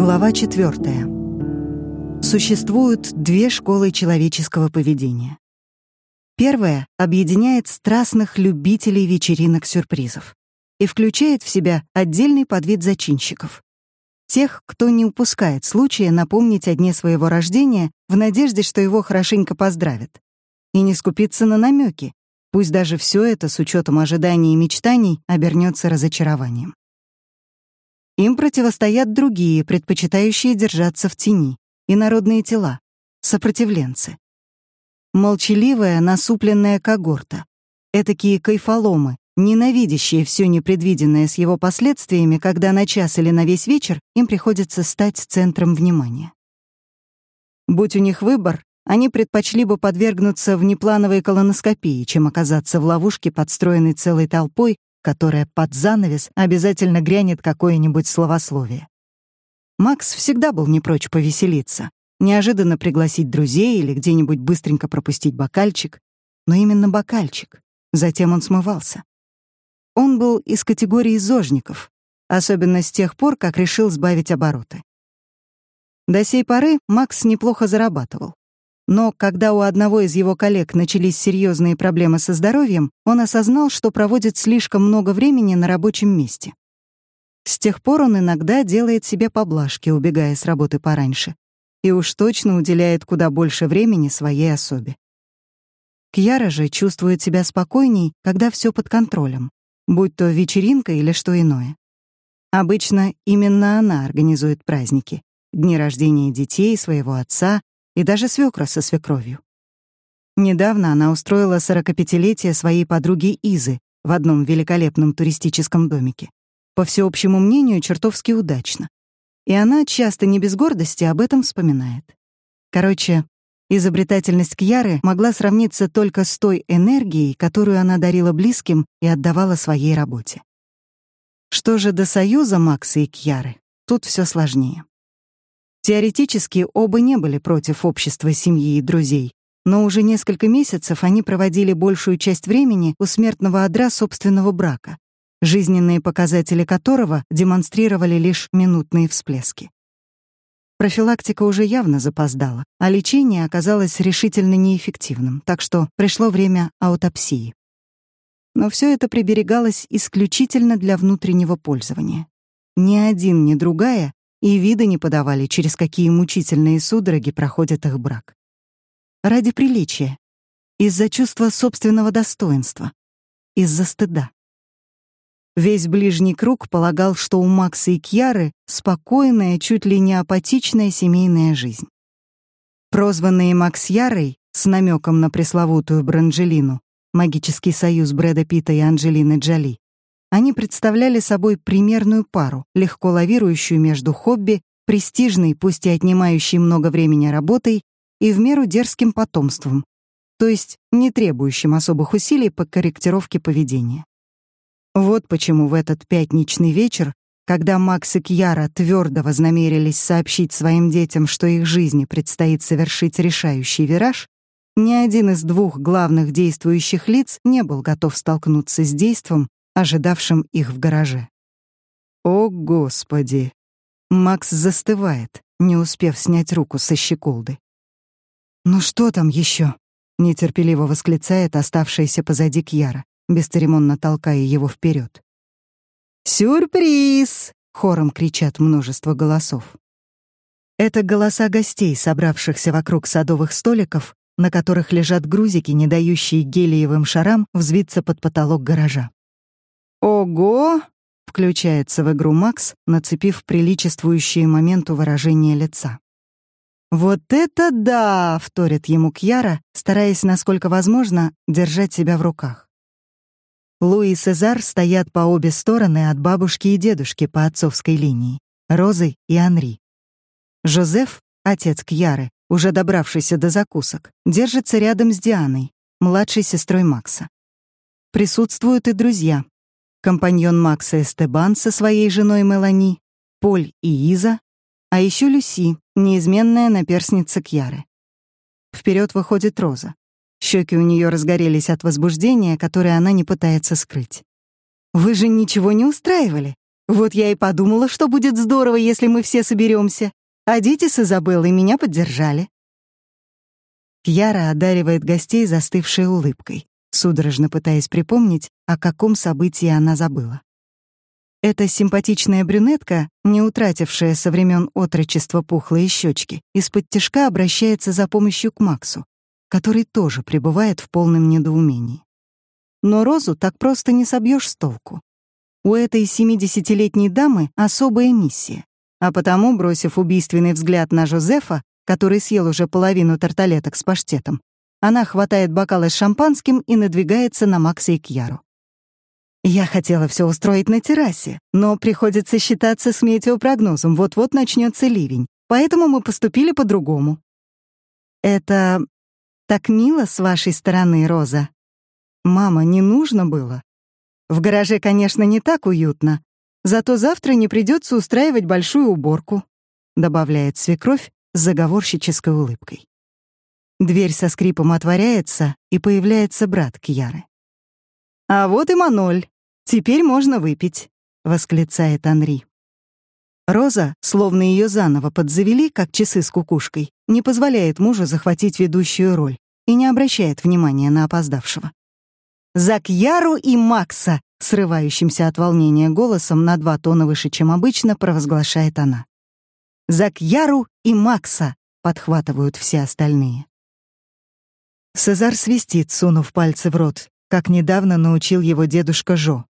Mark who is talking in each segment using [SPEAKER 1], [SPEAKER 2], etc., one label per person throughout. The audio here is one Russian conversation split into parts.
[SPEAKER 1] Глава четвертая. Существуют две школы человеческого поведения. Первая объединяет страстных любителей вечеринок-сюрпризов и включает в себя отдельный подвид зачинщиков. Тех, кто не упускает случая напомнить о дне своего рождения в надежде, что его хорошенько поздравят. И не скупиться на намеки, пусть даже все это с учетом ожиданий и мечтаний обернется разочарованием. Им противостоят другие, предпочитающие держаться в тени, и народные тела, сопротивленцы. Молчаливая, насупленная когорта. Этакие кайфоломы, ненавидящие все непредвиденное с его последствиями, когда на час или на весь вечер им приходится стать центром внимания. Будь у них выбор, они предпочли бы подвергнуться внеплановой колоноскопии, чем оказаться в ловушке, подстроенной целой толпой, которая под занавес обязательно грянет какое-нибудь словословие. Макс всегда был не прочь повеселиться, неожиданно пригласить друзей или где-нибудь быстренько пропустить бокальчик, но именно бокальчик. Затем он смывался. Он был из категории зожников, особенно с тех пор, как решил сбавить обороты. До сей поры Макс неплохо зарабатывал. Но когда у одного из его коллег начались серьезные проблемы со здоровьем, он осознал, что проводит слишком много времени на рабочем месте. С тех пор он иногда делает себе поблажки, убегая с работы пораньше, и уж точно уделяет куда больше времени своей особе. Кьяра же чувствует себя спокойней, когда все под контролем, будь то вечеринка или что иное. Обычно именно она организует праздники, дни рождения детей, своего отца и даже свекра со свекровью. Недавно она устроила 45-летие своей подруги Изы в одном великолепном туристическом домике. По всеобщему мнению, чертовски удачно. И она часто не без гордости об этом вспоминает. Короче, изобретательность Кьяры могла сравниться только с той энергией, которую она дарила близким и отдавала своей работе. Что же до союза Макса и Кьяры, тут все сложнее. Теоретически оба не были против общества семьи и друзей, но уже несколько месяцев они проводили большую часть времени у смертного одра собственного брака, жизненные показатели которого демонстрировали лишь минутные всплески. Профилактика уже явно запоздала, а лечение оказалось решительно неэффективным, так что пришло время аутопсии. Но все это приберегалось исключительно для внутреннего пользования. Ни один, ни другая и вида не подавали, через какие мучительные судороги проходит их брак. Ради приличия, из-за чувства собственного достоинства, из-за стыда. Весь ближний круг полагал, что у Макса и Кьяры спокойная, чуть ли не апатичная семейная жизнь. Прозванные Макс Ярой, с намеком на пресловутую Бранджелину, магический союз Брэда Питта и Анджелины Джоли, они представляли собой примерную пару, легко лавирующую между хобби, престижной, пусть и отнимающей много времени работой, и в меру дерзким потомством, то есть не требующим особых усилий по корректировке поведения. Вот почему в этот пятничный вечер, когда Макс и Кьяра твердо вознамерились сообщить своим детям, что их жизни предстоит совершить решающий вираж, ни один из двух главных действующих лиц не был готов столкнуться с действом, ожидавшим их в гараже. О, Господи! Макс застывает, не успев снять руку со щеколды. «Ну что там еще? нетерпеливо восклицает оставшаяся позади Кьяра, бесцеремонно толкая его вперед. «Сюрприз!» — хором кричат множество голосов. Это голоса гостей, собравшихся вокруг садовых столиков, на которых лежат грузики, не дающие гелиевым шарам взвиться под потолок гаража. «Ого!» — включается в игру Макс, нацепив приличествующее моменту выражение лица. «Вот это да!» — вторит ему Кьяра, стараясь, насколько возможно, держать себя в руках. Луи и Сезар стоят по обе стороны от бабушки и дедушки по отцовской линии, Розы и Анри. Жозеф, отец Кьяры, уже добравшийся до закусок, держится рядом с Дианой, младшей сестрой Макса. Присутствуют и друзья, компаньон Макса Эстебан со своей женой Мелани, Поль и Иза, а еще Люси, неизменная наперсница Кьяры. Вперед выходит Роза. Щеки у нее разгорелись от возбуждения, которое она не пытается скрыть. «Вы же ничего не устраивали? Вот я и подумала, что будет здорово, если мы все соберемся. А дети с Изабеллой меня поддержали. Кьяра одаривает гостей застывшей улыбкой, судорожно пытаясь припомнить, о каком событии она забыла. Эта симпатичная брюнетка, не утратившая со времен отрочества пухлые щечки, из-под тишка обращается за помощью к Максу, который тоже пребывает в полном недоумении. Но Розу так просто не собьешь с толку. У этой 70-летней дамы особая миссия, а потому, бросив убийственный взгляд на Жозефа, который съел уже половину тарталеток с паштетом, она хватает бокалы с шампанским и надвигается на Макса и Кьяру. Я хотела все устроить на террасе, но приходится считаться с метеопрогнозом, вот-вот начнется ливень, поэтому мы поступили по-другому. Это так мило с вашей стороны, Роза. Мама, не нужно было. В гараже, конечно, не так уютно, зато завтра не придется устраивать большую уборку, добавляет свекровь с заговорщической улыбкой. Дверь со скрипом отворяется, и появляется брат Кьяры. «А вот и Маноль. Теперь можно выпить», — восклицает Анри. Роза, словно ее заново подзавели, как часы с кукушкой, не позволяет мужу захватить ведущую роль и не обращает внимания на опоздавшего. «За Кьяру и Макса!» — срывающимся от волнения голосом на два тона выше, чем обычно, провозглашает она. «За Кьяру и Макса!» — подхватывают все остальные. Сезар свистит, сунув пальцы в рот, как недавно научил его дедушка Жо.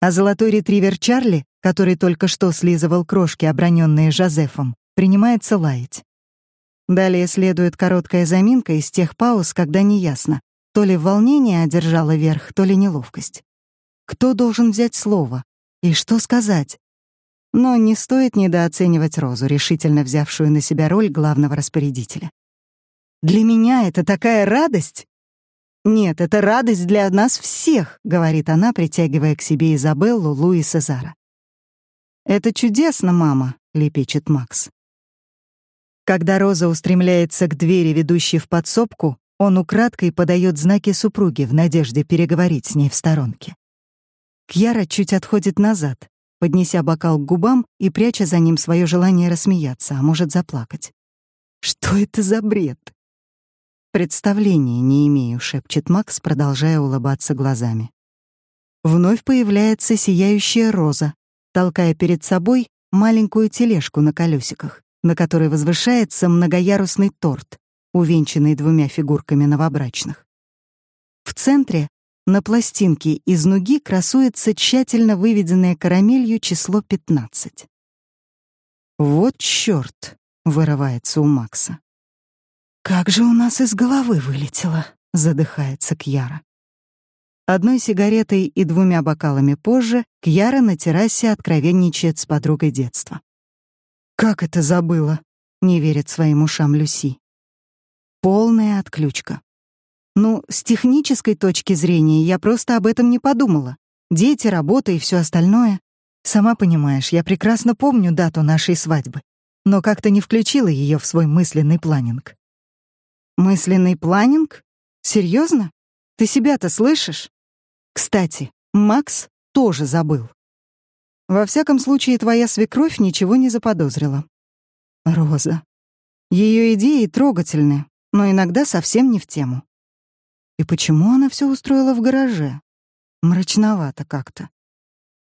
[SPEAKER 1] А золотой ретривер Чарли, который только что слизывал крошки, оброненные Жозефом, принимается лаять. Далее следует короткая заминка из тех пауз, когда неясно, то ли волнение одержало верх, то ли неловкость. Кто должен взять слово? И что сказать? Но не стоит недооценивать Розу, решительно взявшую на себя роль главного распорядителя. «Для меня это такая радость!» «Нет, это радость для нас всех», — говорит она, притягивая к себе Изабеллу, Лу и Сезара. «Это чудесно, мама», — лепечет Макс. Когда Роза устремляется к двери, ведущей в подсобку, он украдкой подает знаки супруге в надежде переговорить с ней в сторонке. Кьяра чуть отходит назад, поднеся бокал к губам и пряча за ним свое желание рассмеяться, а может заплакать. Что это за бред? «Представления не имею», — шепчет Макс, продолжая улыбаться глазами. Вновь появляется сияющая роза, толкая перед собой маленькую тележку на колесиках, на которой возвышается многоярусный торт, увенчанный двумя фигурками новобрачных. В центре на пластинке из нуги красуется тщательно выведенное карамелью число 15. «Вот чёрт!» — вырывается у Макса. «Как же у нас из головы вылетело!» — задыхается Кьяра. Одной сигаретой и двумя бокалами позже Кьяра на террасе откровенничает с подругой детства. «Как это забыла?» — не верит своим ушам Люси. Полная отключка. Ну, с технической точки зрения я просто об этом не подумала. Дети, работа и все остальное. Сама понимаешь, я прекрасно помню дату нашей свадьбы, но как-то не включила ее в свой мысленный планинг. Мысленный планинг? Серьезно? Ты себя-то слышишь? Кстати, Макс тоже забыл. Во всяком случае, твоя свекровь ничего не заподозрила. Роза. Ее идеи трогательны, но иногда совсем не в тему. И почему она все устроила в гараже? Мрачновато как-то.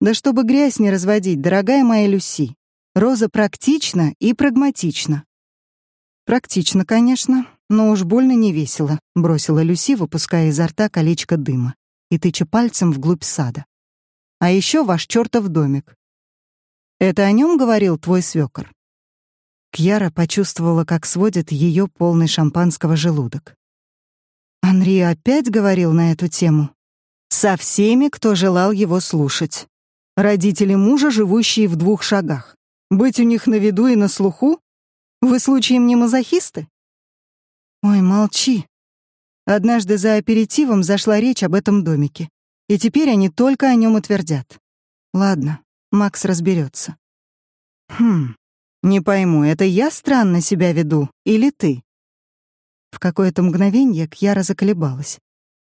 [SPEAKER 1] Да чтобы грязь не разводить, дорогая моя Люси. Роза практична и прагматична. Практично, конечно, но уж больно не весело, бросила Люси, выпуская изо рта колечко дыма и тыча пальцем вглубь сада. А еще ваш чертов домик. Это о нем говорил твой свекор? Кьяра почувствовала, как сводит ее полный шампанского желудок. Анри опять говорил на эту тему. Со всеми, кто желал его слушать. Родители мужа, живущие в двух шагах. Быть у них на виду и на слуху? Вы случаем не мазохисты? Ой, молчи. Однажды за аперитивом зашла речь об этом домике, и теперь они только о нем утвердят. Ладно, Макс разберется. Хм, не пойму, это я странно себя веду или ты? В какое-то мгновение Кьяра заколебалась.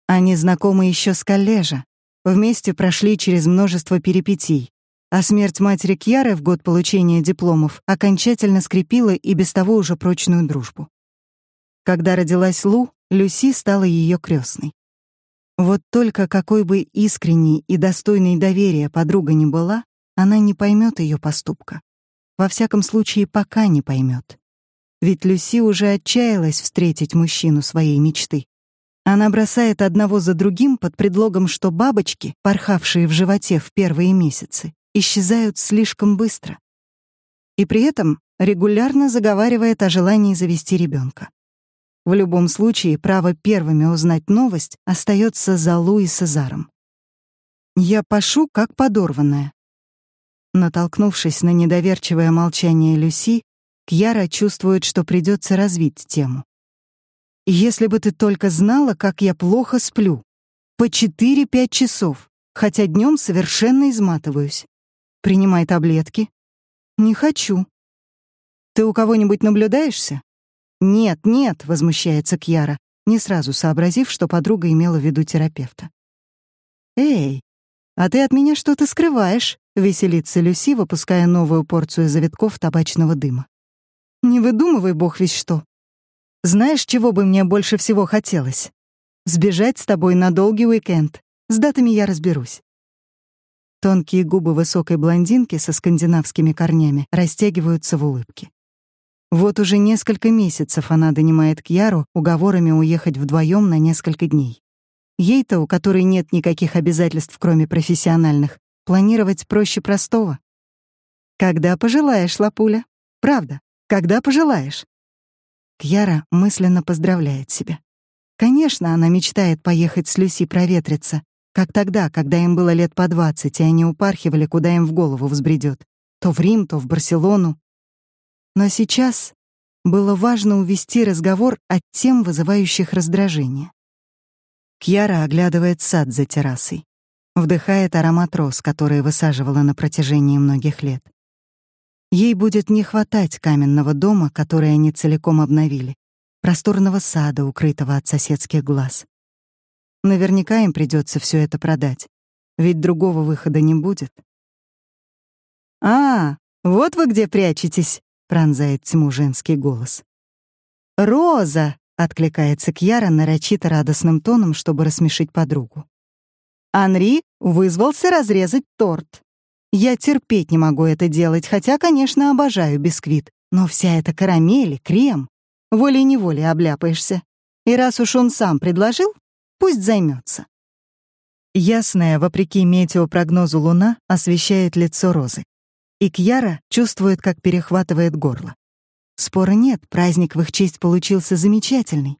[SPEAKER 1] Они знакомы еще с коллежа, вместе прошли через множество перипетий, а смерть матери Кьяры в год получения дипломов окончательно скрепила и без того уже прочную дружбу. Когда родилась Лу, Люси стала ее крестной. Вот только какой бы искренней и достойной доверия подруга ни была, она не поймет ее поступка. Во всяком случае, пока не поймет. Ведь Люси уже отчаялась встретить мужчину своей мечты. Она бросает одного за другим под предлогом, что бабочки, порхавшие в животе в первые месяцы, исчезают слишком быстро. И при этом регулярно заговаривает о желании завести ребенка. В любом случае, право первыми узнать новость остается за Лу и Сезаром. Я пашу, как подорванная. Натолкнувшись на недоверчивое молчание Люси, Кьяра чувствует, что придется развить тему. «Если бы ты только знала, как я плохо сплю. По 4-5 часов, хотя днем совершенно изматываюсь. Принимай таблетки». «Не хочу». «Ты у кого-нибудь наблюдаешься?» «Нет, нет», — возмущается Кьяра, не сразу сообразив, что подруга имела в виду терапевта. «Эй, а ты от меня что-то скрываешь», — веселится Люси, выпуская новую порцию завитков табачного дыма. «Не выдумывай, бог весь что. Знаешь, чего бы мне больше всего хотелось? Сбежать с тобой на долгий уикенд. С датами я разберусь». Тонкие губы высокой блондинки со скандинавскими корнями растягиваются в улыбке. Вот уже несколько месяцев она донимает Кьяру уговорами уехать вдвоем на несколько дней. Ей-то, у которой нет никаких обязательств, кроме профессиональных, планировать проще простого. Когда пожелаешь, Лапуля. Правда, когда пожелаешь. Кьяра мысленно поздравляет себя. Конечно, она мечтает поехать с Люси проветриться, как тогда, когда им было лет по двадцать, и они упархивали, куда им в голову взбредет. То в Рим, то в Барселону, но сейчас было важно увести разговор от тем, вызывающих раздражение. Кьяра оглядывает сад за террасой, вдыхает аромат роз, которые высаживала на протяжении многих лет. Ей будет не хватать каменного дома, который они целиком обновили, просторного сада, укрытого от соседских глаз. Наверняка им придется все это продать, ведь другого выхода не будет. «А, вот вы где прячетесь!» — пронзает тьму женский голос. «Роза!» — откликается Кьяра нарочито радостным тоном, чтобы рассмешить подругу. Анри вызвался разрезать торт. Я терпеть не могу это делать, хотя, конечно, обожаю бисквит. Но вся эта карамель и крем. Волей-неволей обляпаешься. И раз уж он сам предложил, пусть займется. Ясная, вопреки метеопрогнозу луна, освещает лицо Розы и Кьяра чувствует, как перехватывает горло. Спора нет, праздник в их честь получился замечательный.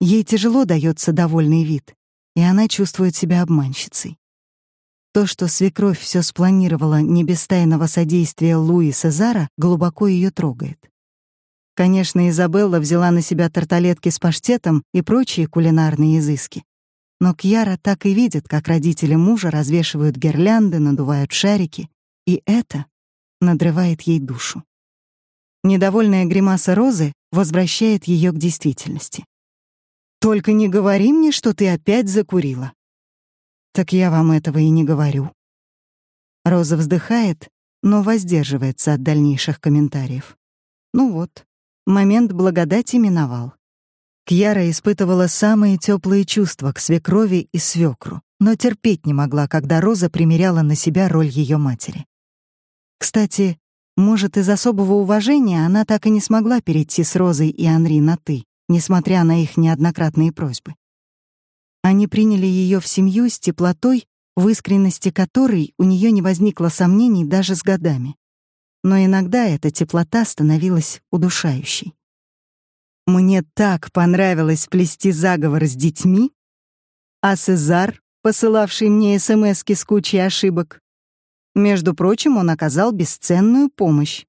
[SPEAKER 1] Ей тяжело дается довольный вид, и она чувствует себя обманщицей. То, что свекровь все спланировала не без тайного содействия Луи Сезара, глубоко ее трогает. Конечно, Изабелла взяла на себя тарталетки с паштетом и прочие кулинарные изыски. Но Кьяра так и видит, как родители мужа развешивают гирлянды, надувают шарики. И это надрывает ей душу. Недовольная гримаса Розы возвращает ее к действительности. «Только не говори мне, что ты опять закурила». «Так я вам этого и не говорю». Роза вздыхает, но воздерживается от дальнейших комментариев. Ну вот, момент благодати миновал. Кьяра испытывала самые теплые чувства к свекрови и свекру, но терпеть не могла, когда Роза примеряла на себя роль ее матери. Кстати, может, из особого уважения она так и не смогла перейти с Розой и Анри на «ты», несмотря на их неоднократные просьбы. Они приняли ее в семью с теплотой, в искренности которой у нее не возникло сомнений даже с годами. Но иногда эта теплота становилась удушающей. Мне так понравилось плести заговор с детьми, а Сезар, посылавший мне СМСки с кучей ошибок, между прочим, он оказал бесценную помощь.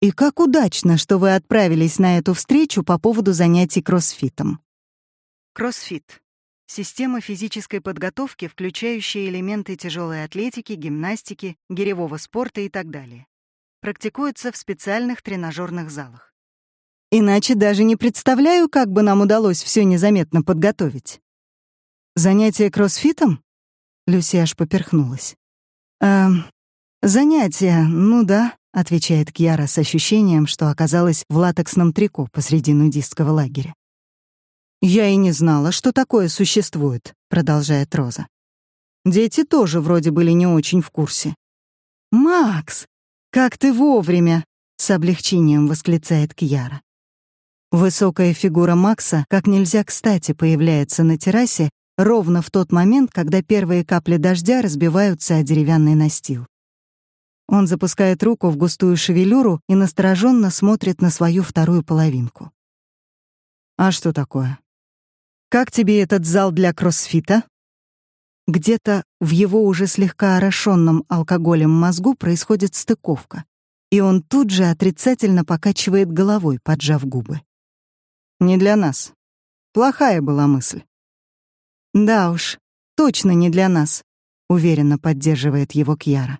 [SPEAKER 1] И как удачно, что вы отправились на эту встречу по поводу занятий кроссфитом. Кроссфит — система физической подготовки, включающая элементы тяжелой атлетики, гимнастики, гиревого спорта и так далее. Практикуется в специальных тренажерных залах. Иначе даже не представляю, как бы нам удалось все незаметно подготовить. Занятие кроссфитом? Люси аж поперхнулась. Эм, «Занятия, ну да», — отвечает Кьяра с ощущением, что оказалась в латексном трико посреди нудистского лагеря. «Я и не знала, что такое существует», — продолжает Роза. «Дети тоже вроде были не очень в курсе». «Макс, как ты вовремя!» — с облегчением восклицает Кьяра. Высокая фигура Макса как нельзя кстати появляется на террасе ровно в тот момент, когда первые капли дождя разбиваются о деревянный настил. Он запускает руку в густую шевелюру и настороженно смотрит на свою вторую половинку. «А что такое? Как тебе этот зал для кроссфита?» Где-то в его уже слегка орошенном алкоголем мозгу происходит стыковка, и он тут же отрицательно покачивает головой, поджав губы. «Не для нас. Плохая была мысль». «Да уж, точно не для нас», — уверенно поддерживает его Кьяра.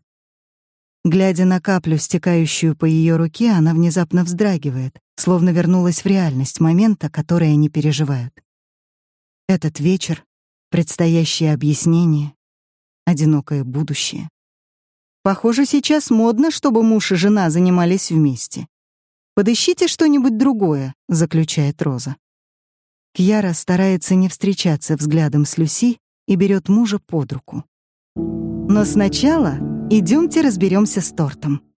[SPEAKER 1] Глядя на каплю, стекающую по ее руке, она внезапно вздрагивает, словно вернулась в реальность момента, который они переживают. Этот вечер, предстоящее объяснение, одинокое будущее. Похоже, сейчас модно, чтобы муж и жена занимались вместе. «Подыщите что-нибудь другое», — заключает Роза. Кьяра старается не встречаться взглядом с Люси и берет мужа под руку. Но сначала Идемте разберемся с тортом.